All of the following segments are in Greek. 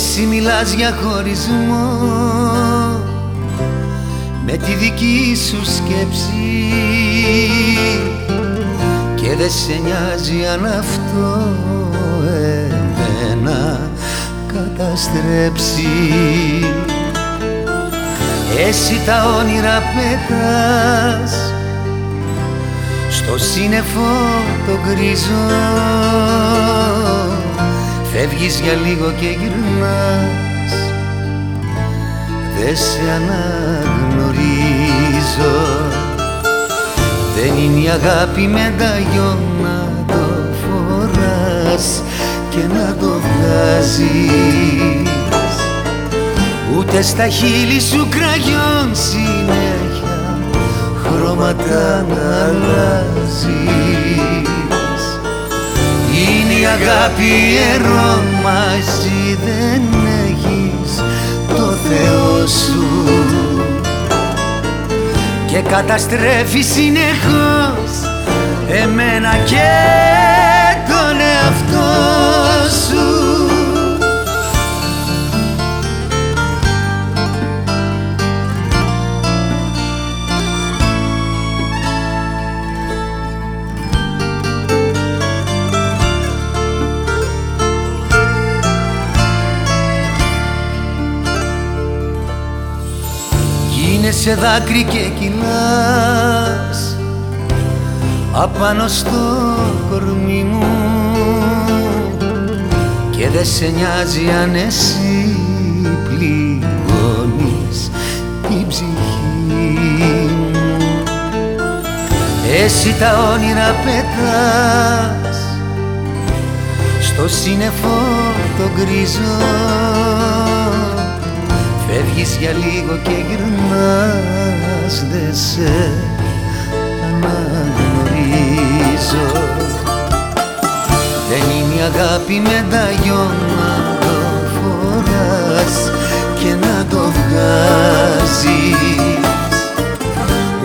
Εσύ μιλάς για χωρισμό. Με τη δική σου σκέψη. Και δεν σε νοιάζει αν αυτό εμένα καταστρέψει. Εσύ τα όνειρα πετάς. Στο σύννεφο το γκρίζο Φεύγεις για λίγο και γυρνάς. Δεν σε αναγνωρίζω. Δεν είναι η αγάπη μεταγιό να το φοράς και να το βγάζεις. Ούτε στα χείλη σου κραγιόν συνέχεια χρώματα να αλλάζεις αγάπη ιερό μαζί δεν έχεις το Θεό σου. Και καταστρέφεις συνεχώς εμένα και σε δάκρυ και κυλάς απάνω στο κορμί μου. Και δεν σε νοιάζει αν εσύ πληγώνεις την ψυχή μου. Εσύ τα όνειρα πετάς στο σύννεφο το γκρίζο Φεύγεις για λίγο και γυρνάς Δε σε αναγνωρίζω. Δεν είναι η αγάπη μεταγιό να το φοράς και να το βγάζεις.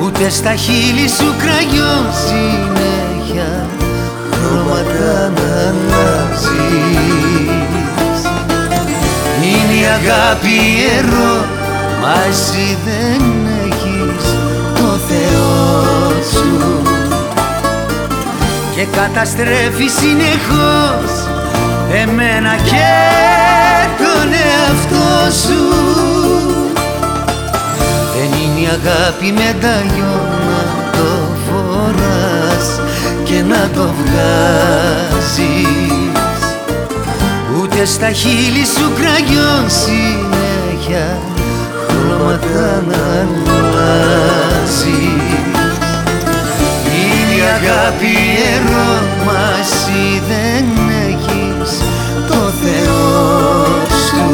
Ούτε στα χείλη σου κραγιό συνέχεια χρώματα να αλλάζεις. είναι η αγάπη ιερό Μα εσύ δεν έχεις το Θεό σου. Και καταστρέφει συνεχώς εμένα και τον εαυτό σου. Δεν είναι η αγάπη μεταγιό να το φοράς και να το βγάζεις και στα χείλη σου κραγιόν συνέχεια χρώματα να αλλάζεις. Είναι η αγάπη ιερό μα εσύ δεν έχεις το Θεό σου.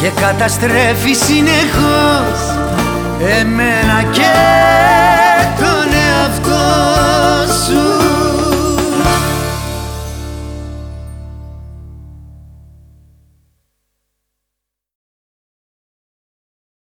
Και καταστρέφεις συνεχώς εμένα